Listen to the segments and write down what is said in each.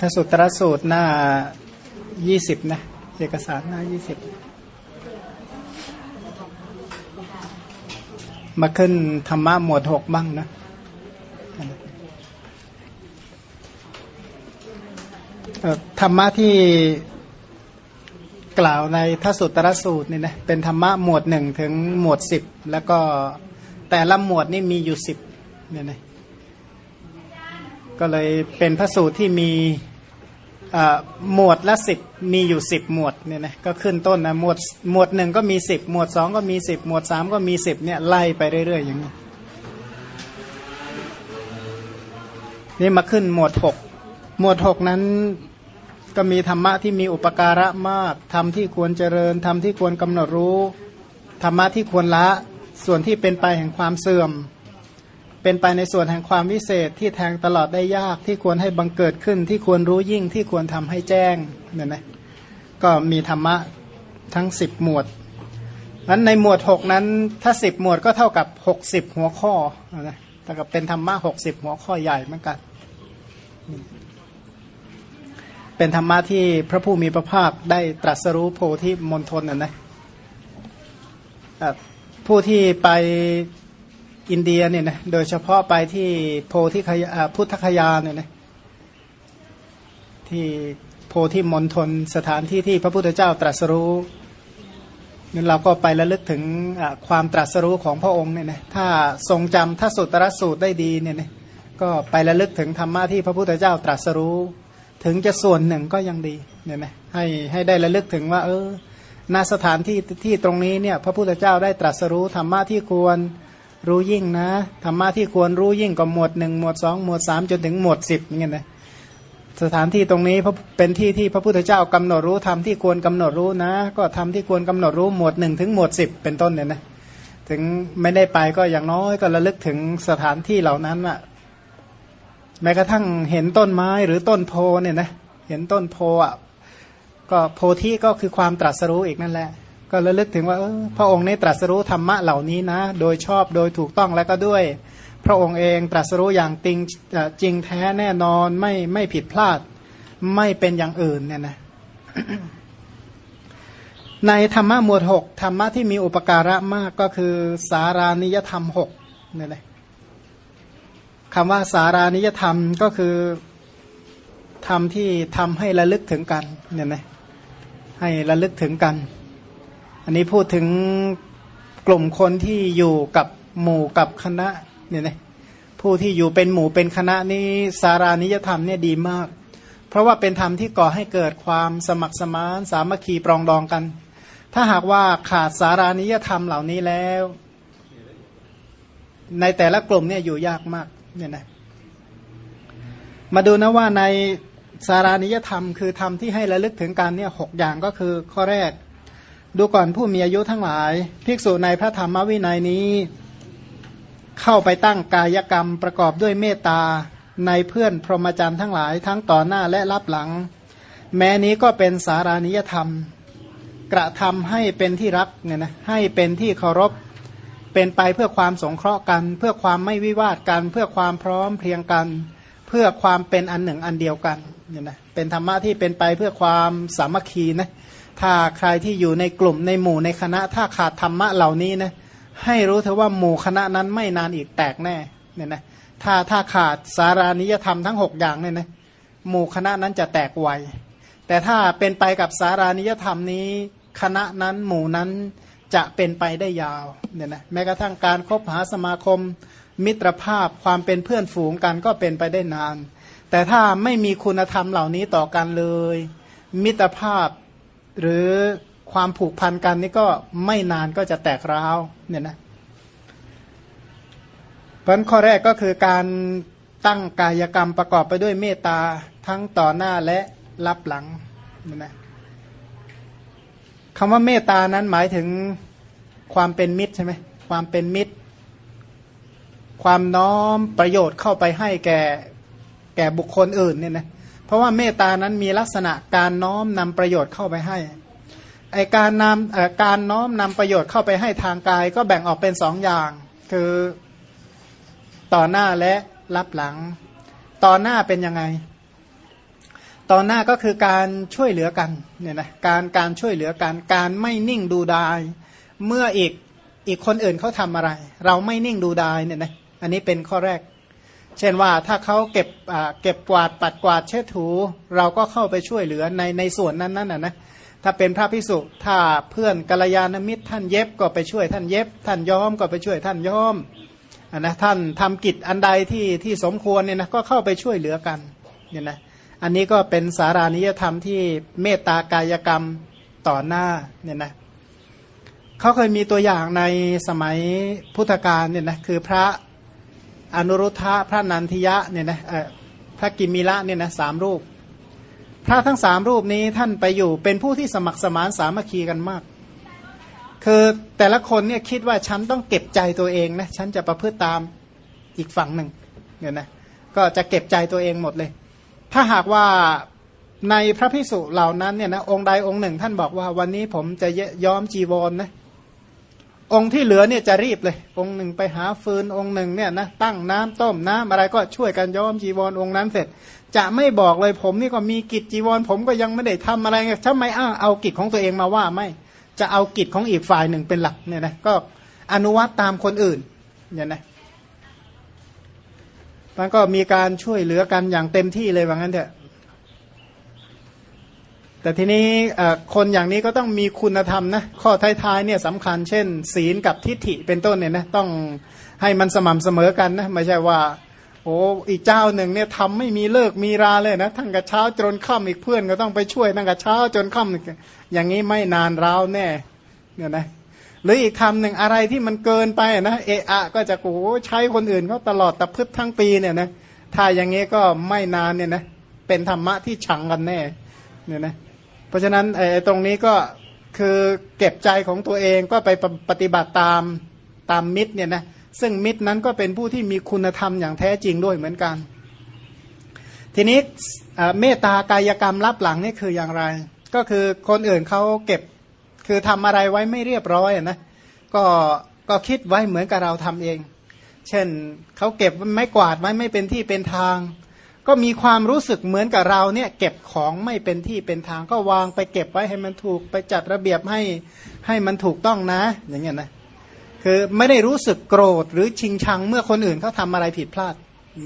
ถ้าสุตรสูตรหน้ายี่สิบนะ เอกสารหน้ายี่สิบมาขึ้นธรรมะหมวดหกบ้างนะ ธรรมะที่กล่าวในทสุตรสูตรนี่นะเป็นธรรมะหมวดหนึ่งถึงหมวดสิบแล้วก็แต่ละหมวดนี่มีอยู่สิบเนี่ยนะ ก็เลยเป็นพระสูตรที่มีหมวดละสิบมีอยู่สิบหมวดเนี่ยนะก็ขึ้นต้นนะหมวดหมวดหนึ่งก็มีสิบหมวดสองก็มีสิบหมวดสามก็มีสิบเนี่ยไล่ไปเรื่อย ๆ อย่างนี้นี่มาขึ้นหมวดหกหมวดหกนั้นก็มีธรรมะที่มีอุปการะมากธรรมที่ควรเจริญธรรมที่ควรกำหนดรู้ธรรมะที่ควรละส่วนที่เป็นไปแห่งความเสื่อม เป็นไปในส่วนแห่งความวิเศษที่แทงตลอดได้ยากที่ควรให้บังเกิดขึ้น ที่ควรรู้ยิ่งที่ควรทำให้แจ้งเนี่ยนะก็มีธรรมะทั้งสิบหมวดนั้นในหมวดหกนั้นถ้าสิบหมวดก็เท่ากับหกสิบหัวข้อนะแต่กับเป็นธรรมะหกสิบหัวข้อใหญ่เหมือนกัน เป็นธรรมะที่พระผู้มีพระภาคได้ตรัสรู้โพธิมณฑลน่ะนะผู้ที่ไป อินเดียเนี่ยนะโดยเฉพาะไปที่โพธิคยาพุทธคยาเนี่ยนะที่โพธิมณฑลสถานที่ที่พระพุทธเจ้าตรัสรู้นี่เราก็ไประลึกถึงความตรัสรู้ของพระองค์เนี่ยนะถ้าทรงจำถ้าสุตรสูตรได้ดีเนี่ยนะก็ไประลึกถึงธรรมะที่พระพุทธเจ้าตรัสรู้ ถึงจะส่วนหนึ่งก็ยังดีเนี่ยนะให้ให้ได้ระลึกถึงว่า เออณสถานที่ที่ตรงนี้เนี่ยพระพุทธเจ้าได้ตรัสรู้ธรรมะที่ควร รู้ยิ่งนะธรรมะที่ควรรู้ยิ่งก็หมวดหนึ่งหมวดสองหมวดสามจนถึงหมวดสิบอย่างเงี้ยนะสถานที่ตรงนี้เป็นที่ที่พระพุทธเจ้ากำหนดรู้ธรรมที่ควรกำหนดรู้นะ ก็ทำที่ควรกำหนดรู้หมวดหนึ่งถึงหมวดสิบเป็นต้นเนี่ยนะถึงไม่ได้ไปก็อย่างน้อยก็ระลึกถึงสถานที่เหล่านั้นอะแม้กระทั่งเห็นต้นไม้หรือต้นโพเนี่ยนะเห็นต้นโพอะก็โพธิก็คือความตรัสรู้อีกนั่นแหละ ก็ระลึกถึงว่าพระองค์นี้ตรัสรู้ธรรมะเหล่านี้นะ โดยชอบโดยถูกต้องแล้วก็ด้วย พระองค์เองตรัสรู้อย่างจริงจริงแท้แน่นอนไม่ไม่ผิดพลาด ไม่เป็นอย่างอื่นเนี่ยนะในธรรมะหมวดหกธรรมะที่มีอุปการะมากก็คือสารานิยธรรมหกนี่แหละคำว่าสารานิยธรรมก็คือธรรมที่ทำให้ระลึกถึงกันเนี่ยนะให้ระลึกถึงกัน อันนี้พูดถึงกลุ่มคนที่อยู่กับหมู่กับคณะเนี่ยนะผู้ที่อยู่เป็นหมู่เป็นคณะนี้สารานิยธรรมเนี่ยดีมาก เพราะว่าเป็นธรรมที่ก่อให้เกิดความสมัครสมานสามัคคีปรองดองกัน ถ้าหากว่าขาดสารานิยธรรมเหล่านี้แล้ว ในแต่ละกลุ่มเนี่ยอยู่ยากมากเนี่ยนะมาดูนะว่าในสารานิยธรรม คือธรรมที่ให้ระลึกถึงการเนี่ยหกอย่างก็คือข้อแรก ดูก่อนผู้มีอายุทั้งหลาย ภิกษุในพระธรรมวินัยนี้ เข้าไปตั้งกายกรรมประกอบด้วยเมตตาในเพื่อนพรหมจรรย์ทั้งหลายทั้งต่อหน้าและรับหลัง แม้นี้ก็เป็นสารานิยธรรม กระทำให้เป็นที่รักเนี่ยนะให้เป็นที่เคารพ เป็นไปเพื่อความสงเคราะห์กัน เพื่อความไม่วิวาทกัน เพื่อความพร้อมเพรียงกัน เพื่อความเป็นอันหนึ่งอันเดียวกันเนี่ยนะเป็นธรรมะที่เป็นไปเพื่อความสามัคคีนะ ถ้าใครที่อยู่ในกลุ่มในหมู่ในคณะ ถ้าขาดธรรมะเหล่านี้นะให้รู้เถอะว่าหมู่คณะนั้นไม่นานอีกแตกแน่เนี่ยนะถ้าถ้าขาดสารานิยธรรมทั้ง 6 อย่างเนี่ยนะหมู่คณะนั้นจะแตกไวแต่ถ้าเป็นไปกับสารานิยธรรมนี้ คณะนั้นหมู่นั้นจะเป็นไปได้ยาวเนี่ยนะแม้กระทั่งการคบหาสมาคม มิตรภาพความเป็นเพื่อนฝูงกันก็เป็นไปได้นาน แต่ถ้าไม่มีคุณธรรมเหล่านี้ต่อกันเลย มิตรภาพ หรือความผูกพันกันนี่ก็ไม่นานก็จะแตกร้าวเนี่ยนะเพราะข้อแรกก็คือการตั้งกายกรรมประกอบไปด้วยเมตตาทั้งต่อหน้าและรับหลังเนี่ยนะคำว่าเมตตานั้นหมายถึงความเป็นมิตรใช่ไหมความเป็นมิตร ความน้อมประโยชน์เข้าไปให้แก่แก่บุคคลอื่นเนี่ยนะ เพราะว่าเมตานั้นมีลักษณะการน้อมนำประโยชน์เข้าไปให้ไอการนำการน้อมนำประโยชน์เข้าไปให้ทางกาย ก็แบ่งออกเป็นสองอย่าง คือต่อหน้าและรับหลัง ต่อหน้าเป็นยังไง ต่อหน้าก็คือการช่วยเหลือกันเนี่ยนะการการช่วยเหลือกันการไม่นิ่งดูดาย เมื่ออีกอีกคนอื่นเขาทำอะไร เราไม่นิ่งดูดายเนี่ยนะอันนี้เป็นข้อแรก เช่นว่าถ้าเขาเก็บเก็บกวาดปัดกวาดเช็ดถู เราก็เข้าไปช่วยเหลือในในส่วนนั้นนั่นนะนะถ้าเป็นพระพิสุถ้าเพื่อนกัลยาณมิตรท่านเย็บก็ไปช่วยท่านเย็บ ท่านย้อมก็ไปช่วยท่านย้อมนนะท่านทำกิจอันใดที่ที่สมควรเนี่ยนะก็เข้าไปช่วยเหลือกันเนี่ยนะอันนี้ก็เป็นสารานิยธรรมที่เมตตากายกรรมต่อหน้าเนี่ยนะเขาเคยมีตัวอย่างในสมัยพุทธกาลเนี่ยนะคือพระ อนุรุทธะพระนันทิยะเนี่ยนะพระกิมิละเนี่ยนะสามรูป พระทั้งสามรูปนี้ท่านไปอยู่เป็นผู้ที่สมัครสมานสามัคคีกันมาก คือแต่ละคนเนี่ยคิดว่าฉันต้องเก็บใจตัวเองนะฉันจะประพฤติตามอีกฝั่งหนึ่งเนี่ยนะก็จะเก็บใจตัวเองหมดเลย ถ้าหากว่าในพระพิสุเหล่านั้นเนี่ยนะองค์ใดองค์หนึ่ง ท่านบอกว่าวันนี้ผมจะย้อมจีวรนนะ องค์ที่เหลือเนี่ยจะรีบเลย องค์หนึ่งไปหาฟืนองค์หนึ่งเนี่ยนะตั้งน้ำต้มน้ำอะไรก็ช่วยกันย้อมจีวรองค์นั้นเสร็จ จะไม่บอกเลยผมนี่ก็มีกิจจีวร ผมก็ยังไม่ได้ทำอะไรไงทำไมอ้างเอากิจของตัวเองมาว่าไม่จะเอากิจของอีกฝ่ายหนึ่งเป็นหลักเนี่ยนะก็อนุวัตตามคนอื่นเนี่ยนะมันก็มีการช่วยเหลือกันอย่างเต็มที่เลยว่างั้นเถอะ แต่ทีนี้คนอย่างนี้ก็ต้องมีคุณธรรมนะข้อท้ายๆเนี่ยสำคัญเช่น ศีลกับทิฏฐิเป็นต้นเนี่ยนะต้องให้มันสม่ำเสมอกันนะไม่ใช่ว่าโอ้อีกเจ้าหนึ่งเนี่ยทำไม่มีเลิกมีราเลยนะทั้งกับเช้าจนค่ำอีกเพื่อนก็ต้องไปช่วยทั้งกับเช้าจนค่ำอย่างนี้ไม่นานราวแน่เนี่ยนะหรืออีกคำหนึ่งอะไรที่มันเกินไปนะเอะอะก็จะโอ้ใช้คนอื่นเขาตลอดตะพึดทั้งปีเนี่ยนะถ้าอย่างงี้ก็ไม่นานเนี่ยนะเป็นธรรมะที่ฉังกันแน่เนี่ยนะ เพราะฉะนั้นไอ้ตรงนี้ก็คือเก็บใจของตัวเองก็ไปปฏิบัติตามตามมิตรเนี่ยนะซึ่งมิตรนั้นก็เป็นผู้ที่มีคุณธรรมอย่างแท้จริงด้วยเหมือนกัน ทีนี้เมตตากายกรรมรับหลังนี่คืออย่างไร ก็คือคนอื่นเขาเก็บคือทำอะไรไว้ไม่เรียบร้อยนะก็ก็คิดไว้เหมือนกับเราทำเอง เช่นเขาเก็บไม้กวาดไว้ไม่เป็นที่เป็นทาง ก็มีความรู้สึกเหมือนกับเราเนี่ย เก็บของไม่เป็นที่เป็นทางก็วางไปเก็บไว้ให้มันถูกไปจัดระเบียบให้ให้มันถูกต้องนะ อย่างเงี้ยนะคือไม่ได้รู้สึกโกรธหรือชิงชังเมื่อคนอื่นเขาทำอะไรผิดพลาด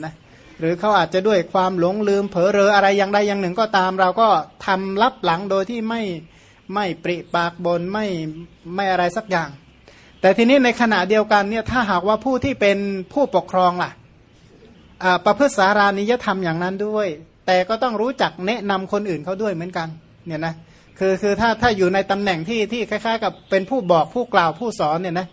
นะหรือเขาอาจจะด้วยความหลงลืมเผลอเรออะไรอย่างใดอย่างหนึ่งก็ตาม เราก็ทำลับหลังโดยที่ไม่ไม่ปริปากบนไม่ไม่อะไรสักอย่าง แต่ทีนี้ในขณะเดียวกันเนี่ยถ้าหากว่าผู้ที่เป็นผู้ปกครองล่ะ ประพฤติสารานิยธรรมอย่างนั้นด้วย แต่ก็ต้องรู้จักแนะนำคนอื่นเขาด้วยเหมือนกันเนี่ยนะคือคือถ้าถ้าอยู่ในตำแหน่งที่ที่คล้ายๆ กับเป็นผู้บอกผู้กล่าวผู้สอนเนี่ยนะ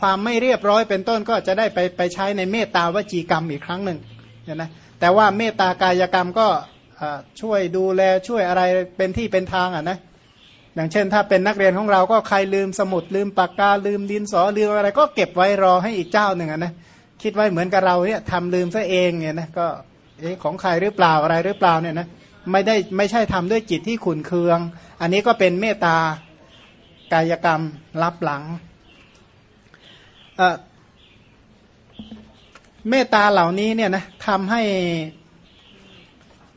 ความไม่เรียบร้อยเป็นต้นก็จะได้ไปไปใช้ในเมตตาวจีกรรมอีกครั้งหนึ่งเนี่ยนะแต่ว่าเมตตากายกรรมก็ช่วยดูแลช่วยอะไรเป็นที่เป็นทางอะนะอย่างเช่น ถ้าเป็นนักเรียนของเราก็ใครลืมสมุดลืมปากกาลืมดินสอลืมอะไรก็เก็บไว้รอให้อีกเจ้าหนึ่งอะนะ คิดไว้เหมือนกับเราเนี่ยทำลืมซะเองเนี่ยนะก็เอ๊ะของใครหรือเปล่าอะไรหรือเปล่าเนี่ยนะไม่ได้ไม่ใช่ทำด้วยจิตที่ขุนเคือง อันนี้ก็เป็นเมตตากายกรรมรับหลังเมตตาเหล่านี้เนี่ยนะทำให้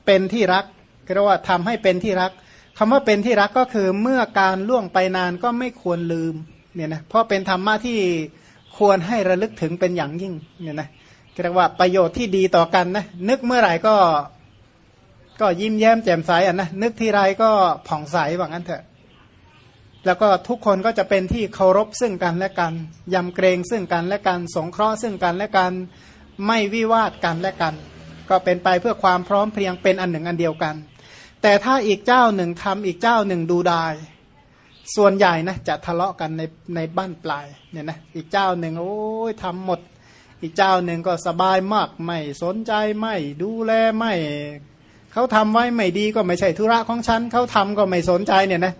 เป็นที่รักเรียกว่าทำให้เป็นที่รักคำว่าเป็นที่รักก็คือเมื่อการล่วงไปนานก็ไม่ควรลืมเนี่ยนะเพราะเป็นธรรมะที่ ควรให้ระลึกถึงเป็นอย่างยิ่งเนี่ยนะเรียกว่าประโยชน์ที่ดีต่อกันนะนึกเมื่อไหร่ก็ ก็ยิ้มแย้มแจ่มใสอะนะนึกที่ไรก็ผ่องใสว่างั้นเถอะ แล้วก็ทุกคนก็จะเป็นที่เคารพซึ่งกันและกันยำเกรงซึ่งกันและกันสงเคราะห์ซึ่งกันและกันไม่วิวาทกันและกัน ก็เป็นไปเพื่อความพร้อมเพรียงเป็นอันหนึ่งอันเดียวกัน แต่ถ้าอีกเจ้าหนึ่งทำอีกเจ้าหนึ่งดูได้ ส่วนใหญ่นะจะทะเลาะกันในในบ้านปลายเนี่ยนะอีกเจ้าหนึ่งโอ้ยทำหมด อีกเจ้าหนึ่งก็สบายมากไม่สนใจไม่ดูแลไม่เขาทำไว้ไม่ดีก็ไม่ใช่ธุระของฉันเขาทำก็ไม่สนใจเนี่ยนะ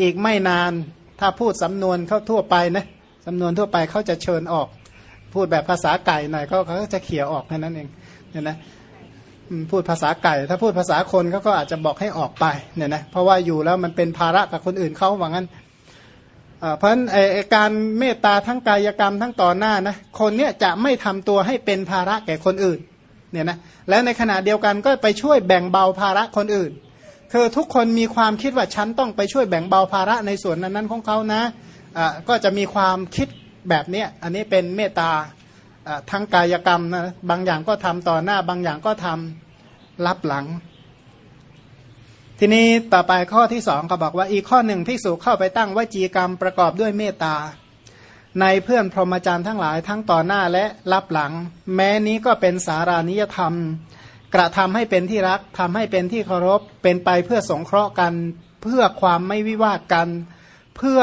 อีกไม่นานถ้าพูดสำนวนเขาทั่วไปนะสำนวนทั่วไปเขาจะเชิญออก พูดแบบภาษาไก่หน่อยเขาเขาจะเขี่ยออกแค่นั้นเองเนี่ยนะ พูดภาษาไก่ ถ้าพูดภาษาคนเขาก็อาจจะบอกให้ออกไปเนี่ยนะเพราะว่าอยู่แล้วมันเป็นภาระกับคนอื่นเขาว่างั้นเพราะฉะนั้นการเมตตาทั้งกายกรรมทั้งต่อหน้านะคนเนี้ยจะไม่ทำตัวให้เป็นภาระแก่คนอื่นเนี่ยนะแล้วในขณะเดียวกันก็ไปช่วยแบ่งเบาภาระคนอื่น คือทุกคนมีความคิดว่าฉันต้องไปช่วยแบ่งเบาภาระในส่วนนั้นๆของเขานะอ่าก็จะมีความคิดแบบนี้อันนี้เป็นเมตตา ทั้งกายกรรมนะบางอย่างก็ทำต่อหน้า บางอย่างก็ทำรับหลัง ทีนี้ต่อไปข้อที่สองเขาบอกว่าอีกข้อหนึ่งภิกษุเข้าไปตั้งวจีกรรมประกอบด้วยเมตตา ในเพื่อนพรหมจรรย์ทั้งหลายทั้งต่อหน้าและรับหลัง แม้นี้ก็เป็นสารานิยธรรม กระทำให้เป็นที่รักทำให้เป็นที่เคารพเป็นไปเพื่อสงเคราะห์กัน เพื่อความไม่วิวาทกัน เพื่อ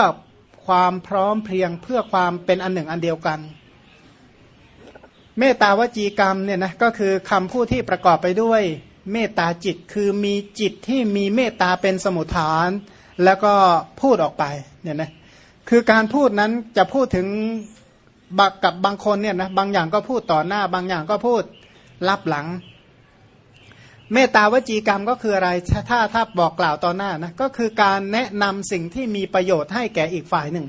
ความพร้อมเพรียงเพื่อความเป็นอันหนึ่งอันเดียวกัน เมตตาวจีกรรมเนี่ยนะก็คือคำพูดที่ประกอบไปด้วยเมตตาจิตคือมีจิตที่มีเมตตาเป็นสมุทฐาน แล้วก็พูดออกไปเนี่ยนะคือการพูดนั้นจะพูดถึงบักกับบางคนเนี่ยนะบางอย่างก็พูดต่อหน้า บางอย่างก็พูดรับหลัง เมตตาวจีกรรมก็คืออะไรถ้าถ้าถาบอกกล่าวต่อหน้านะก็คือการแนะนำสิ่งที่มีประโยชน์ให้แก่อีกฝ่ายหนึ่ง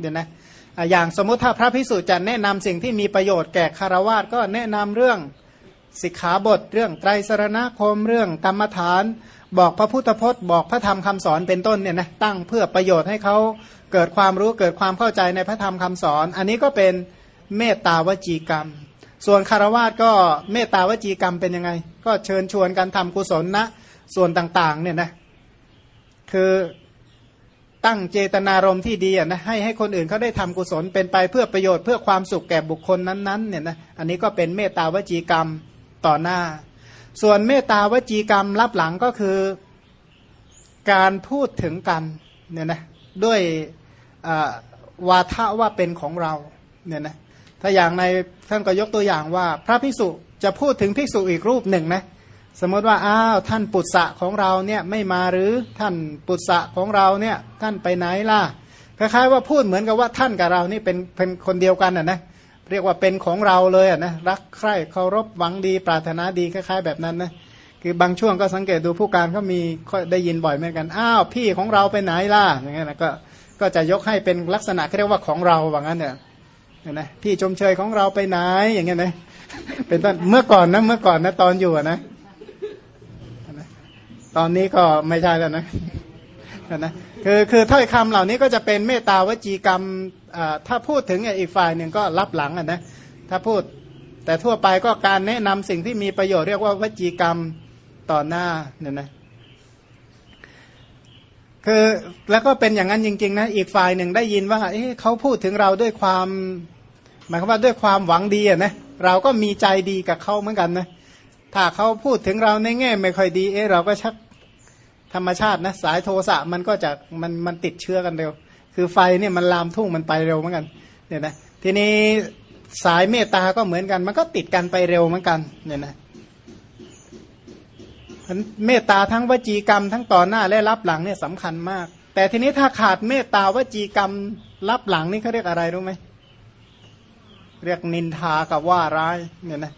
เดี๋ยวนะอะ อย่างสมมติถ้าพระพิสุจะแนะนำสิ่งที่มีประโยชน์แก่คารวาสก็แนะนำเรื่องสิกขาบท เรื่องไตรสรณคมเรื่องกรรมฐาน บอกพระพุทธพจน์ บอกพระธรรมคำสอนเป็นต้นเนี่ยนะตั้งเพื่อประโยชน์ให้เขาเกิดความรู้เกิดความเข้าใจในพระธรรมคำสอน อันนี้ก็เป็นเมตตาวจีกรรม ส่วนคารวาสก็เมตตาวจีกรรมเป็นยังไง ก็เชิญชวนกันทำกุศลนะส่วนต่างๆเนี่ยนะคือ ตั้งเจตนารมณ์ที่ดีนะให้ให้คนอื่นเขาได้ทำกุศลเป็นไปเพื่อประโยชน์เพื่อความสุขแก่บุคคลนั้นๆเนี่ยนะอันนี้ก็เป็นเมตตาวจีกรรมต่อหน้า ส่วนเมตตาวจีกรรมรับหลังก็คือการพูดถึงกันเนี่ยนะด้วยวาทะว่าเป็นของเราเนี่ยนะถ้าอย่างในท่านก็ยกตัวอย่างว่า พระภิกษุจะพูดถึงภิกษุอีกรูปหนึ่งนะ สมมติว่าอ้าวท่านปุตสะของเราเนี่ยไม่มาหรือท่านปุตสะของเราเนี่ยท่านไปไหนล่ะคล้ายๆว่าพูดเหมือนกับว่าท่านกับเรานี่เป็นเป็นคนเดียวกันอะนะเรียกว่าเป็นของเราเลยอะนะรักใคร่เคารพหวังดี ปรารถนาดีคล้ายๆแบบนั้นนะคือบางช่วงก็สังเกตดูผู้การเขามีได้ยินบ่อยเหมือนกันอ้าวพี่ของเราไปไหนล่ะอย่างเงี้ยนะก็ก็จะยกให้เป็นลักษณะเรียกว่าของเราว่างั้นเนี่ยนะพี่ชมเชยของเราไปไหนอย่างเงี้ยนะเป็นต้นเมื่อก่อนนะเมื่อก่อนนะตอนอยู่นะ ตอนนี้ก็ไม่ใช่แล้วนะนะคือคือถ้อยคำเหล่านี้ก็จะเป็นเมตตาวจีกรรมถ้าพูดถึงอีกฝ่ายหนึ่งก็รับหลังอะนะถ้าพูดแต่ทั่วไปก็การแนะนำสิ่งที่มีประโยชน์เรียกว่าวจีกรรมต่อหน้าเนี่ยนะคือแล้วก็เป็นอย่างนั้นจริงๆนะอีกฝ่ายหนึ่งได้ยินว่าเอ๊ะเขาพูดถึงเราด้วยความ หมายความว่าด้วยความหวังดีอะนะเราก็มีใจดีกับเขาเหมือนกันนะถ้าเขาพูดถึงเราในแง่ ไม่ค่อยดี เอ๊ะเราก็ชัก ธรรมชาตินะสายโทสะมันก็จะมันมันติดเชื้อกันเร็ว คือไฟเนี่ยมันลามทุ่งมันไปเร็วเหมือนกันเนี่ยนะทีนี้สายเมตตาก็เหมือนกัน มันก็ติดกันไปเร็วเหมือนกันเนี่ยนะเมตตาทั้งวจีกรรมทั้งต่อหน้าและรับหลังเนี่ยสำคัญมาก แต่ทีนี้ถ้าขาดเมตตาวจีกรรมรับหลังนี่เขาเรียกอะไรรู้ไหมเรียกนินทากับว่าร้ายเนี่ยนะ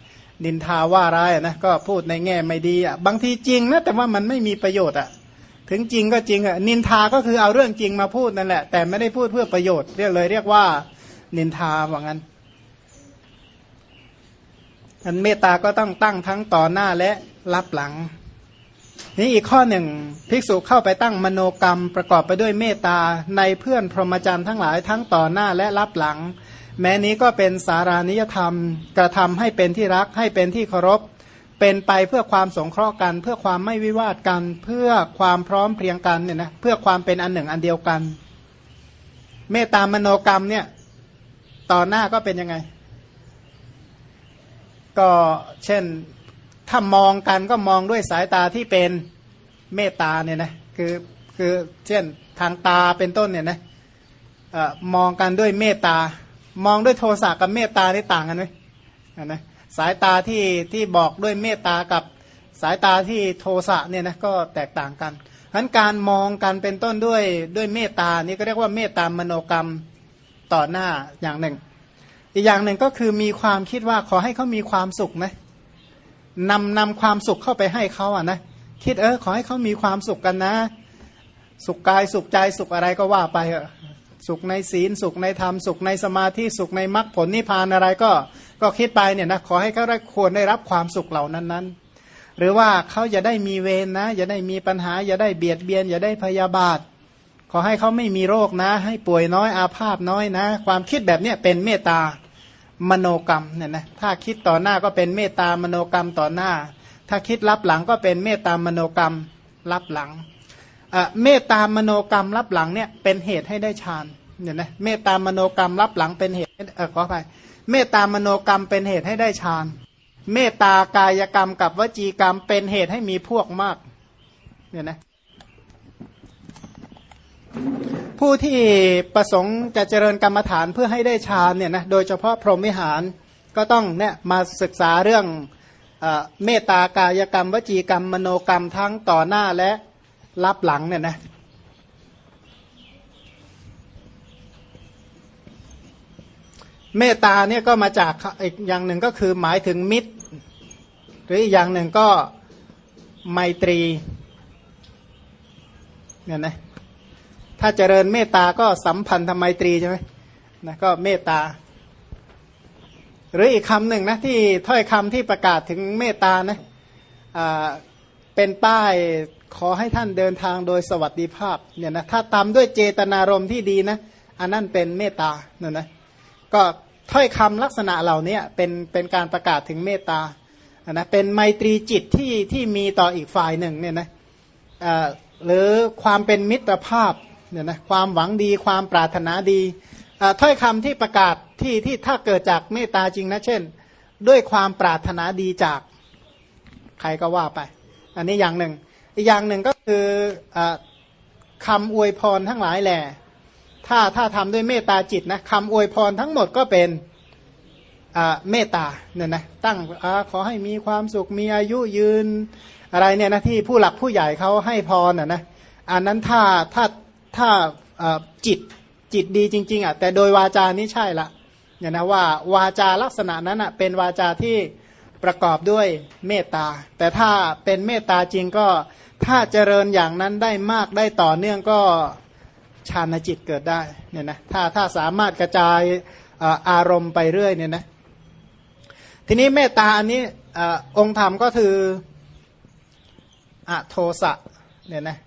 นินทาว่าร้ายนะก็พูดในแง่ไม่ดีอะบางทีจริงนะแต่ว่ามันไม่มีประโยชน์อะ ถึงจริงก็จริงอะนินทาก็คือเอาเรื่องจริงมาพูดนั่นแหละ แต่ไม่ได้พูดเพื่อประโยชน์เรียกเลย เรียกว่า นินทาว่างั้นอันเมตตาก็ต้องตั้งทั้งต่อหน้าและรับหลัง นี่อีกข้อหนึ่งภิกษุเข้าไปตั้งมโนกรรมประกอบไปด้วยเมตตาในเพื่อนพรหมจรรย์ทั้งหลายทั้งต่อหน้าและรับหลัง แม้นี้ก็เป็นสารานิยธรรม กระทำให้เป็นที่รักให้เป็นที่เคารพ เป็นไปเพื่อความสงเคราะห์กัน เพื่อความไม่วิวาทกัน เพื่อความพร้อมเพรียงกันเนี่ยนะเพื่อความเป็นอันหนึ่งอันเดียวกัน เมตตามโนกรรมเนี่ยต่อหน้าก็เป็นยังไง ก็เช่นถ้ามองกันก็มองด้วยสายตาที่เป็นเมตตาเนี่ยนะคือคือเช่นทางตาเป็นต้นเนี่ยนะมองกันด้วยเมตตามองด้วยโทสะกับเมตตานี่ต่างกันไหมนะ สายตาที่ที่บอกด้วยเมตตากับสายตาที่โทสะเนี่ยนะก็แตกต่างกันฉะนั้นการมองกันเป็นต้นด้วยด้วยเมตตานี่ก็เรียกว่าเมตตามโนกรรมต่อหน้าอย่างหนึ่ง อีกอย่างหนึ่งก็คือมีความคิดว่าขอให้เขามีความสุขไหมนำนำความสุขเข้าไปให้เขาอะนะคิดเออขอให้เขามีความสุขกันนะ สุขกายสุขใจสุขอะไรก็ว่าไปสุขในศีลสุขในธรรมสุขในสมาธิสุขในมรรคผลนิพพานอะไรก็ ก็คิดไปเนี่ยนะขอให้เขาได้ควรได้รับความสุขเหล่านั้นนั้นหรือว่าเขาจะได้มีเวรนนะ อย่าได้มีปัญหา อย่าได้เบียดเบียน อย่าได้พยาบาท ขอให้เขาไม่มีโรคนะ ให้ป่วยน้อยอาพาธน้อยนะ ความคิดแบบเนี้ยเป็นเมตตามโนกรรมเนี่ยนะถ้าคิดต่อหน้าก็เป็นเมตตามโนกรรมต่อหน้า ถ้าคิดรับหลังก็เป็นเมตตามโนกรรมรับหลังเมตตามโนกรรมรับหลังเนี่ยเป็นเหตุให้ได้ฌานเนี่ยนะเมตตามโนกรรมรับหลังเป็นเหตุขออภัย เมตตามโนกรรมเป็นเหตุให้ได้ฌาน เมตตากายกรรมกับวจีกรรมเป็นเหตุให้มีพวกมากเนี่ยนะผู้ที่ประสงค์จะเจริญกรรมฐานเพื่อให้ได้ฌานเนี่ยนะโดยเฉพาะพรหมวิหารก็ต้องเนี่ยมาศึกษาเรื่องเมตตากายกรรม วจีกรรม มโนกรรมทั้งต่อหน้าและรับหลังเนี่ยนะ เมตตาเนี่ยก็มาจากอีกอย่างหนึ่งก็คือหมายถึงมิตร หรืออีกอย่างหนึ่งก็ไมตรีเนี่ยนะถ้าเจริญเมตตาก็สัมพันธไมตรีใช่ไหมนะก็เมตตา หรืออีกคำหนึ่งนะที่ถ้อยคำที่ประกาศถึงเมตตานะเป็นป้ายขอให้ท่านเดินทางโดยสวัสดิภาพเนี่ยนะถ้าตามด้วยเจตนารมณ์ที่ดีนะอันนั้นเป็นเมตตาเนี่ยนะก็ ถ้อยคำลักษณะเหล่านี้เป็นเป็นการประกาศถึงเมตตานะเป็นไมตรีจิตที่ที่มีต่ออีกฝ่ายหนึ่งเนี่ยนะหรือความเป็นมิตรภาพเนี่ยนะความหวังดีความปรารถนาดีถ้อยคำที่ประกาศที่ที่ถ้าเกิดจากเมตตาจริงนะเช่น ด้วยความปรารถนาดีจากใครก็ว่าไป อันนี้อย่างหนึ่งอีกอย่างหนึ่งก็คืออคำอวยพรทั้งหลายแหละ ถ้าถ้าทำด้วยเมตตาจิตนะคำอวยพรทั้งหมดก็เป็นเมตตาเนี่ยนะตั้งอขอให้มีความสุขมีอายุยืนอะไรเนี่ยนะที่ผู้หลักผู้ใหญ่เขาให้พรอะนะอันนั้นถ้าถ้าถ้าจิตจิตดีจริง ๆอะแต่โดยวาจานี่ใช่ละเนี่ยนะว่าวาจาลักษณะนั้นอะเป็นวาจาที่ประกอบด้วยเมตตา แต่ถ้าเป็นเมตตาจริงก็ถ้าเจริญอย่างนั้นได้มากได้ต่อเนื่องก็ ฌานจิตเกิดได้เนี่ยนะถ้าถ้าสามารถกระจายอารมณ์ไปเรื่อยเนี่ยนะทีนี้เมตตาอันนี้อองค์ธรรมก็คืออโทสะเนี่ยนะ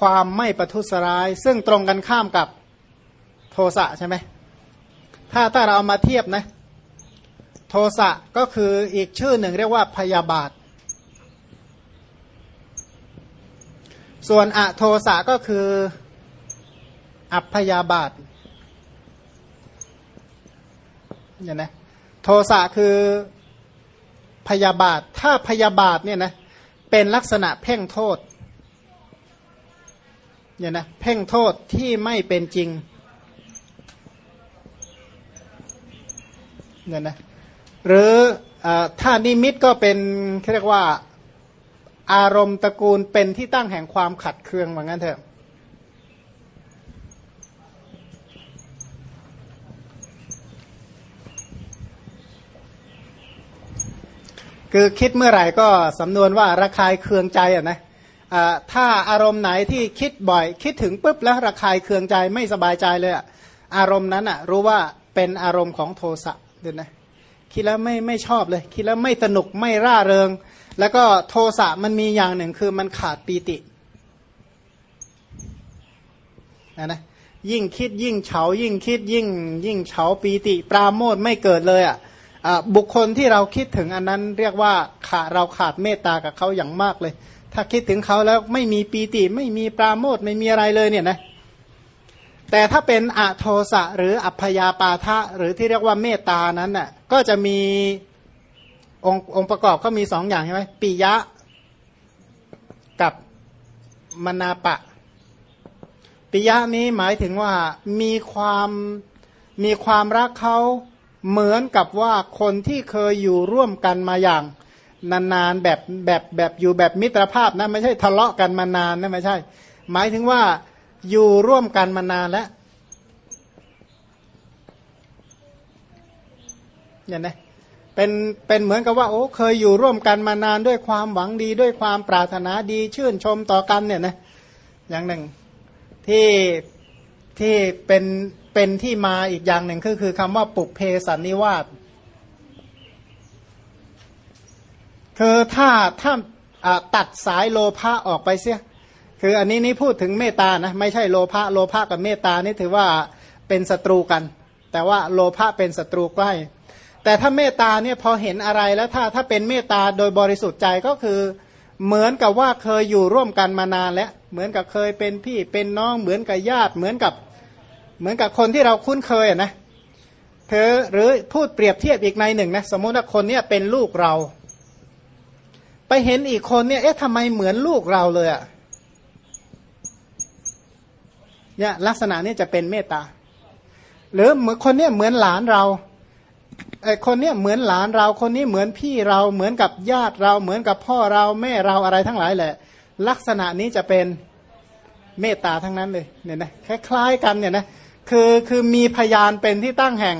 ความไม่ประทุษร้าย ซึ่งตรงกันข้ามกับโทสะใช่ไหมถ้าถ้าเราเอามาเทียบนะโทสะก็คืออีกชื่อหนึ่งเรียกว่าพยาบาท ส่วนอโทสะก็คือ อัพยาบาทเนี่ยนะโทสะคือพยาบาท ถ้าพยาบาทเนี่ยนะเป็นลักษณะเพ่งโทษเนี่ยนะเพ่งโทษที่ไม่เป็นจริงเนี่ยนะหรืออถ้านิมิตก็เป็นเรียกว่าอารมณ์ตระกูลเป็นที่ตั้งแห่งความขัดเคืองเหมือนกันเถอะ คือคิดเมื่อไหร่ก็สำนวนว่าระคายเคืองใจอะนะถ้าอารมณ์ไหนที่คิดบ่อย คิดถึงปุ๊บแล้วระคายเคืองใจไม่สบายใจเลยอะอารมณ์นั้นอะรู้ว่าเป็นอารมณ์ของโทสะเดี๋ยนะคิดแล้วไม่ไม่ชอบเลย คิดแล้วไม่สนุกไม่ร่าเริง แล้วก็โทสะมันมีอย่างหนึ่งคือมันขาดปีตินะนะยิ่งคิดยิ่งเฉายิ่งคิดยิ่งยิ่งเฉาปีติ ปราโมทไม่เกิดเลยอะ บุคคลที่เราคิดถึงอันนั้นเรียกว่าขาเราขาดเมตตากับเขาอย่างมากเลย ถ้าคิดถึงเขาแล้วไม่มีปีติไม่มีปราโมทไม่มีอะไรเลยเนี่ยนะแต่ถ้าเป็นอโทสะหรืออัพยาปาทะหรือที่เรียกว่าเมตตานั้นน่ะก็จะมีองค์องประกอบก็มีสองอย่างใช่ไหมปิยะกับมนาปะ ปิยะนี้หมายถึงว่ามีความมีความรักเขา เหมือนกับว่าคนที่เคยอยู่ร่วมกันมาอย่างนานๆแบบแบบแบบอยู่แบบมิตรภาพนะไม่ใช่ทะเลาะกันมานานนะไม่ใช่ หมายถึงว่าอยู่ร่วมกันมานานแล้วเนี่ยนะเป็นเป็นเหมือนกับว่าโอ้เคยอยู่ร่วมกันมานานด้วยความหวังดีด้วยความปรารถนาดีชื่นชมต่อกันเนี่ยนะอย่างหนึ่งที่ที่เป็น เป็นที่มาอีกอย่างหนึ่งก็คือคำว่าปุเพสันนิวาสคือถ้าถ้าตัดสายโลภะออกไปเสีย คืออันนี้นี่พูดถึงเมตานะไม่ใช่โลภะโลภะกับเมตตานี่ถือว่าเป็นศัตรูกัน แต่ว่าโลภะเป็นศัตรูใกล้ แต่ถ้าเมตตาเนี่ยพอเห็นอะไรแล้วถ้าถ้าเป็นเมตตาโดยบริสุทธิ์ใจก็คือเหมือนกับว่าเคยอยู่ร่วมกันมานานแล้ว เหมือนกับเคยเป็นพี่เป็นน้องเหมือนกับญาติเหมือนกับ เหมือนกับคนที่เราคุ้นเคยนะเธอหรือพูดเปรียบเทียบอีกในหนึ่งนะสมมติว่าคนเนี้ยเป็นลูกเรา ไปเห็นอีกคนเนี่ยเอ๊ะทำไมเหมือนลูกเราเลยอะเนี่ยลักษณะนี้จะเป็นเมตตาหรือเหมือนคนเนี้ยเหมือนหลานเราไอคนเนี้ยเหมือนหลานเราคนนี้เหมือนพี่เราเหมือนกับญาติเราเหมือนกับพ่อเราแม่เราอะไรทั้งหลายแหละ ลักษณะนี้จะเป็นเมตตาทั้งนั้นเลยเนี่ยนะคล้ายๆกันเนี่ยนะ คือคือมีพยานเป็นที่ตั้งแห่ง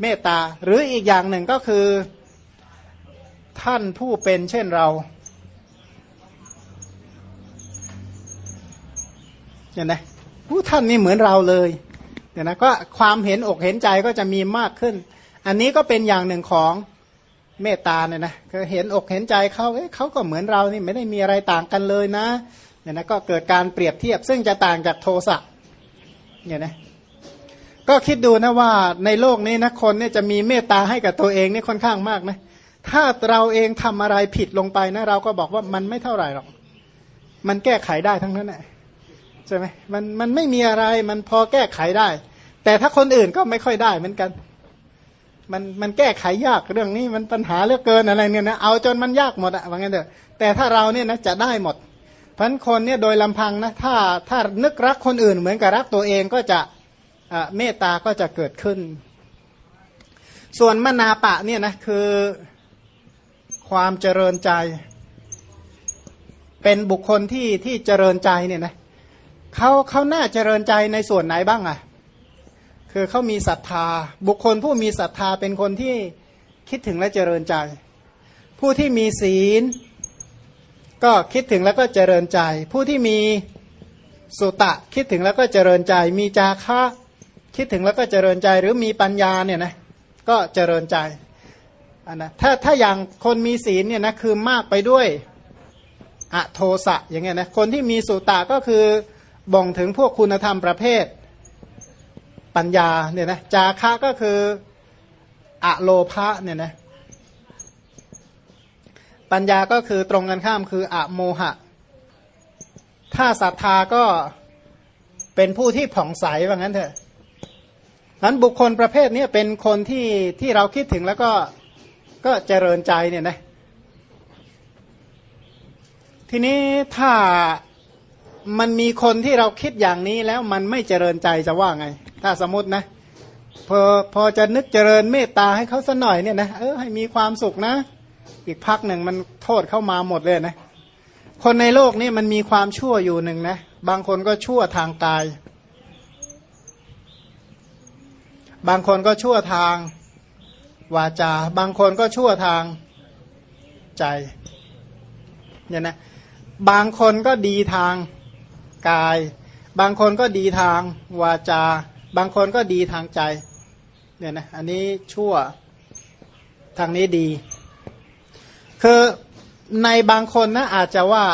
เมตตา หรืออีกอย่างหนึ่งก็คือท่านผู้เป็นเช่นเราเนี่ยนะผู้ท่านนี่เหมือนเราเลยเนี่ยนะก็ความเห็นอกเห็นใจก็จะมีมากขึ้น อันนี้ก็เป็นอย่างหนึ่งของเมตตาเนี่ยนะก็เห็นอกเห็นใจเขาเอ๊ะเขาก็เหมือนเรานี่ไม่ได้มีอะไรต่างกันเลยนะเนี่ยนะก็เกิดการเปรียบเทียบซึ่งจะต่างจากโทสะเนี่ยนะ ก็คิดดูนะว่าในโลกนี้นะคนเนี่ยจะมีเมตตาให้กับตัวเองนี่ค่อนข้างมากนะ ถ้าเราเองทำอะไรผิดลงไปนะเราก็บอกว่ามันไม่เท่าไหร่หรอก มันแก้ไขได้ทั้งนั้นแหละใช่ไหมมันมันไม่มีอะไรมันพอแก้ไขได้ แต่ถ้าคนอื่นก็ไม่ค่อยได้เหมือนกัน มันมันแก้ไขยากเรื่องนี้มันปัญหาเลือกเกินอะไรเนี่ยนะเอาจนมันยากหมดอะว่างั้นเถอะแต่ถ้าเราเนี่ยนะจะได้หมดพันคนเนี่ยโดยลำพังนะถ้าถ้านึกรักคนอื่นเหมือนกับรักตัวเองก็จะ เมตตาก็จะเกิดขึ้น ส่วนมนาปะเนี่ยนะคือความเจริญใจ เป็นบุคคลที่ที่เจริญใจเนี่ยนะเขาเขาน่าเจริญใจในส่วนไหนบ้างอะ่ะคือเขามีศรัทธา บุคคลผู้มีศรัทธาเป็นคนที่คิดถึงและเจริญใจ ผู้ที่มีศีล ก็คิดถึงแล้วก็เจริญใจ ผู้ที่มีสุตะคิดถึงแล้วก็เจริญใจ มีจาคะ คิดถึงแล้วก็เจริญใจหรือมีปัญญาเนี่ยนะก็เจริญใจอันนะถ้าถ้าอย่างคนมีศีลเนี่ยนะคือมากไปด้วยอโทสะอย่างเงี้ยนะคนที่มีสุตะก็คือบ่งถึงพวกคุณธรรมประเภทปัญญาเนี่ยนะจาคะก็คืออะโลภะเนี่ยนะปัญญาก็คือตรงกันข้ามคืออะโมหะ ถ้าศรัทธาก็เป็นผู้ที่ผ่องใสว่างั้นเถอะ นั้นบุคคลประเภทนี้เป็นคนที่ที่เราคิดถึงแล้วก็ก็เจริญใจเนี่ยนะทีนี้ถ้ามันมีคนที่เราคิดอย่างนี้แล้วมันไม่เจริญใจจะว่าไง ถ้าสมมตินะพอพอจะนึกเจริญเมตตาให้เขาสัหน่อยเนี่ยนะเออให้มีความสุขนะ อีกพักหนึ่งมันโทษเข้ามาหมดเลยนะ คนในโลกนี้มันมีความชั่วอยู่หนึ่งนะ บางคนก็ชั่วทางกาย บางคนก็ชั่วทางวาจา บางคนก็ชั่วทางใจเนี่ยนะบางคนก็ดีทางกาย บางคนก็ดีทางวาจา บางคนก็ดีทางใจเนี่ยนะอันนี้ชั่วทางนี้ดี คือในบางคนนะอาจจะว่า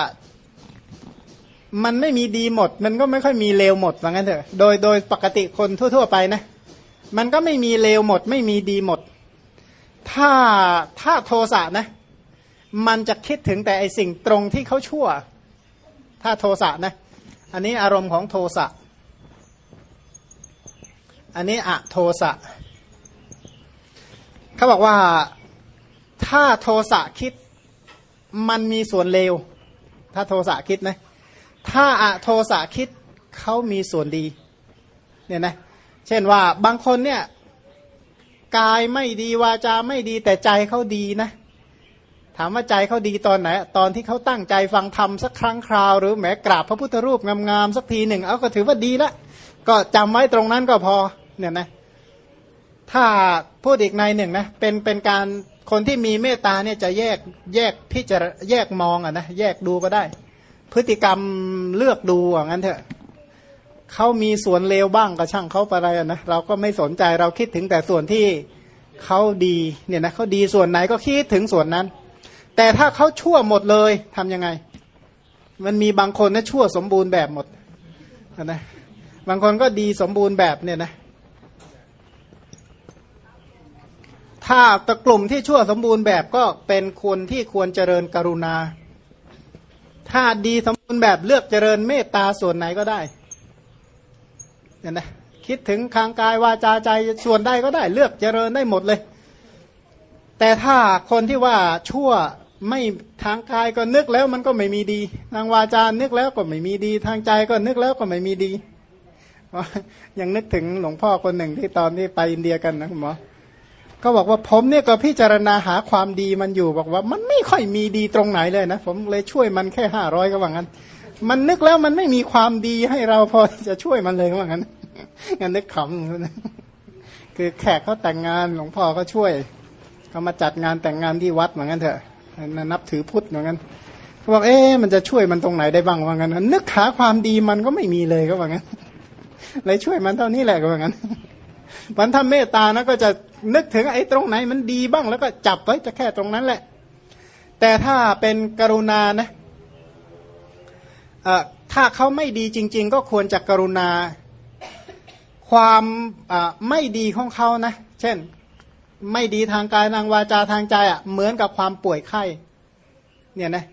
มันไม่มีดีหมด มันก็ไม่ค่อยมีเลวหมดว่างั้นเถอะ โดยโดยปกติคนทั่ว ๆ ไปนะ มันก็ไม่มีเลวหมด ไม่มีดีหมด ถ้าถ้าโทสะนะ มันจะคิดถึงแต่ไอสิ่งตรงที่เขาชั่ว ถ้าโทสะนะ อันนี้อารมณ์ของโทสะอันนี้อะโทสะเขาบอกว่าถ้าโทสะคิดมันมีส่วนเลว ถ้าโทสะคิดนะ ถ้าอะโทสะคิดเขามีส่วนดี เนี่ยนะ เช่นว่าบางคนเนี่ยกายไม่ดีวาจาไม่ดีแต่ใจเขาดีนะ ถามว่าใจเขาดีตอนไหน ตอนที่เขาตั้งใจฟังธรรมสักครั้งคราว หรือแม้กราบพระพุทธรูปงามๆสักทีหนึ่งเอาก็ถือว่าดีละก็จำไว้ตรงนั้นก็พอเนี่ยนะถ้าพูดอีกในหนึ่งนะเป็นเป็นการคนที่มีเมตตาเนี่ยจะแยกแยกพิจารแยกมองอะนะแยกดูก็ได้ พฤติกรรมเลือกดูอย่างนั้นเถอะ เขามีส่วนเลวบ้างก็ช่างเขาไปอะไรนะเราก็ไม่สนใจเราคิดถึงแต่ส่วนที่เขาดีเนี่ยนะเขาดีส่วนไหนก็คิดถึงส่วนนั้น แต่ถ้าเขาชั่วหมดเลยทำยังไง มันมีบางคนนะชั่วสมบูรณ์แบบหมดนะบางคนก็ดีสมบูรณ์แบบเนี่ยนะถ้าตะกลุ่มที่ชั่วสมบูรณ์แบบก็เป็นคนที่ควรเจริญกรุณา ถ้าดีสมบูรณ์แบบเลือกเจริญเมตตาส่วนไหนก็ได้ เนี่ยนะคิดถึงทางกายวาจาใจส่วนใดก็ได้เลือกเจริญได้หมดเลย แต่ถ้าคนที่ว่าชั่วไม่ทางกายก็นึกแล้วมันก็ไม่มีดี ทางวาจานึกแล้วก็ไม่มีดี ทางใจก็นึกแล้วก็ไม่มีดียังนึกถึงหลวงพ่อคนหนึ่งที่ตอนที่ไปอินเดียกันนะคุณหมอก็บอกว่าผมเนี่ยก็พิจารณาหาความดีมันอยู่บอกว่า มันไม่ค่อยมีดีตรงไหนเลยนะผมเลยช่วยมันแค่ห้าร้อยก็ว่างั้น มันนึกแล้วมันไม่มีความดีให้เราพอจะช่วยมันเลยก็ว่างั้น งั้นนึกขำคือแขกเขาแต่งงานหลวงพ่อก็ช่วยเขามาจัดงานแต่งงานที่วัดเหมือนกันเถอะนับถือพุทธเหมือนกันเขาบอกเอ๊ะมันจะช่วยมันตรงไหนได้บ้างว่างั้นนึกหาความดีมันก็ไม่มีเลยก็ว่างั้นเลยช่วยมันเท่านี้แหละก็ว่างั้นมันทำเมตตานะก็จะนึกถึงไอ้ตรงไหนมันดีบ้างแล้วก็จับไว้จะแค่ตรงนั้นแหละ แต่ถ้าเป็นกรุณานะถ้าเขาไม่ดีจริง ๆ ก็ควรจะกรุณา ความไม่ดีของเขานะ เช่น ไม่ดีทางกายทางวาจาทางใจอะ เหมือนกับความป่วยไข้ เนี่ยนะ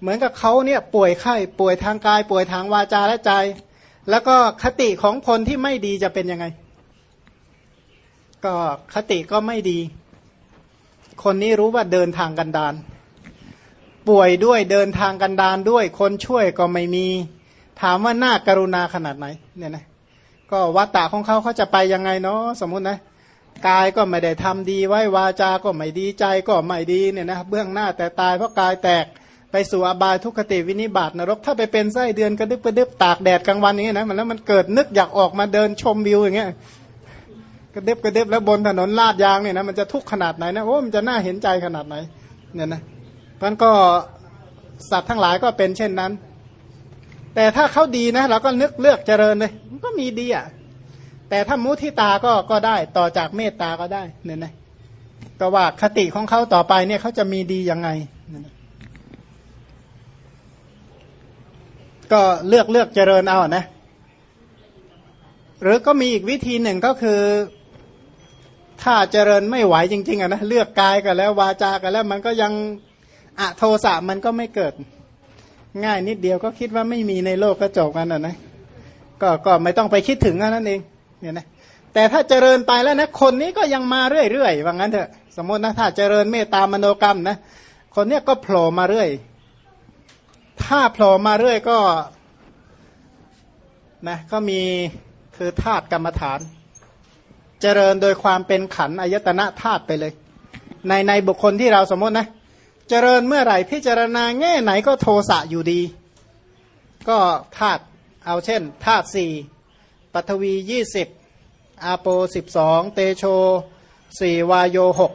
เหมือนกับเขาเนี่ยป่วยไข้ ป่วยทางกาย ป่วยทางวาจาและใจ แล้วก็คติของคนที่ไม่ดีจะเป็นยังไง ก็คติก็ไม่ดี คนนี้รู้ว่าเดินทางกันดาน ป่วยด้วยเดินทางกันดานด้วย คนช่วยก็ไม่มี ถามว่าน่ากรุณาขนาดไหน เนี่ยนะ ก็วัตตะของเขาเขาจะไปยังไงเนาะสมมุตินะกายก็ไม่ได้ทำดีไว้วาจาก็ไม่ดีใจก็ไม่ดีเนี่ยนะเบื้องหน้าแต่ตายเพราะกายแตกไปสู่อบายทุกขติวินิบาตนรก ถ้าไปเป็นไส้เดือนกระดึบกระดึบตากแดดกลางวันอย่างเงี้ยนะมันแล้วมันเกิดนึกอยากออกมาเดินชมวิวอย่างเงี้ยกระดึบกระดึบแล้วบนถนนลาดยางเนี่ยนะมันจะทุกข์ขนาดไหนนะโอ้มันจะน่าเห็นใจขนาดไหนเนี่ยนะมันก็สัตว์ทั้งหลายก็เป็นเช่นนั้น แต่ถ้าเขาดีนะเราก็นึกเลือกเจริญเลยมันก็มีดีอะแต่ถ้ามุทิตาก็ก็ได้ต่อจากเมตตาก็ได้เนี่ยนะก็ว่าคติของเขาต่อไปเนี่ยเขาจะมีดียังไงก็เลือกเลือกเจริญเอานะ หรือก็มีอีกวิธีหนึ่งก็คือ ถ้าเจริญไม่ไหวจริง ๆอะนะเลือกกายกันแล้ววาจากันแล้ว มันก็ยังอะโทสะมันก็ไม่เกิด ง่ายนิดเดียวก็คิดว่าไม่มีในโลกกระจกกันอะนะก็ก็ไม่ต้องไปคิดถึงนั่นเองเนี่ยนะแต่ถ้าเจริญไปแล้วนะคนนี้ก็ยังมาเรื่อยๆว่างั้นเถอะสมมตินะถ้าเจริญเมตตามโนกรรมนะคนเนี้ยก็โผล่มาเรื่อย ถ้าโผล่มาเรื่อยก็นะก็มีคือธาตุกรรมฐาน เจริญโดยความเป็นขันอายตนะธาตุไปเลย ในในบุคคลที่เราสมมตินะ เจริญเมื่อไหร่ พิจารณาแง่ไหนก็โทสะอยู่ดี ก็ธาตุเอาเช่นธาตุสี่ปัทวียี่สิบอาโปสิบสองเตโชสี่วายโยหก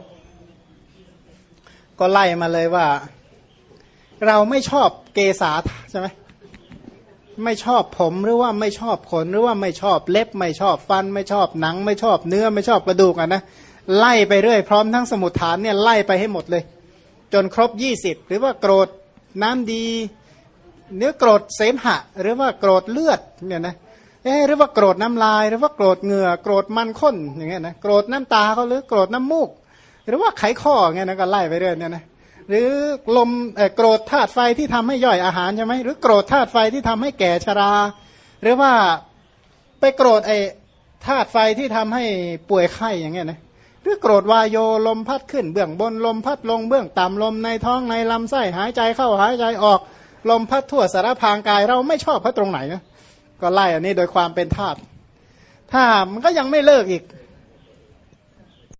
ก็ไล่มาเลยว่า เราไม่ชอบเกษาใช่ไหมไม่ชอบผมหรือว่าไม่ชอบขนหรือว่าไม่ชอบเล็บไม่ชอบฟัน ไม่ชอบหนัง ไม่ชอบเนื้อไม่ชอบกระดูกอะนะไล่ไปเรื่อยพร้อมทั้งสมุดฐานเนี่ยไล่ไปให้หมดเลย จนครบยี่สิบหรือว่าโกรธน้ำดี เนื้อโกรธเสมหะ หรือว่าโกรธเลือดเนี่ยนะเอ๊หรือว่าโกรธน้ำลาย หรือว่าโกรธเหงื่อโกรธมันข้นอย่างเงี้ยนะโกรธน้ำตาเขาหรือโกรธน้ำมูก หรือว่าไขข้อเงี้ยนะก็ไล่ไปเรื่อยเนี่ยนะหรือลมโกรธธาตุไฟที่ทำให้ย่อยอาหารใช่ไหมหรือโกรธธาตุไฟที่ทำให้แก่ชรา หรือว่าไปโกรธไอ้ธาตุไฟที่ทำให้ป่วยไข้อย่างเงี้ยนะ หรือโกรธวายโยลมพัดขึ้นเบื้องบนลมพัดลงเบื้องต่ำลมในท้องในลำไส้หายใจเข้าหายใจออก ลมพัดทั่วสารพางกายเราไม่ชอบเพราะตรงไหนนะก็ไล่อันนี้โดยความเป็นธาตุถ้ามันก็ยังไม่เลิกอีก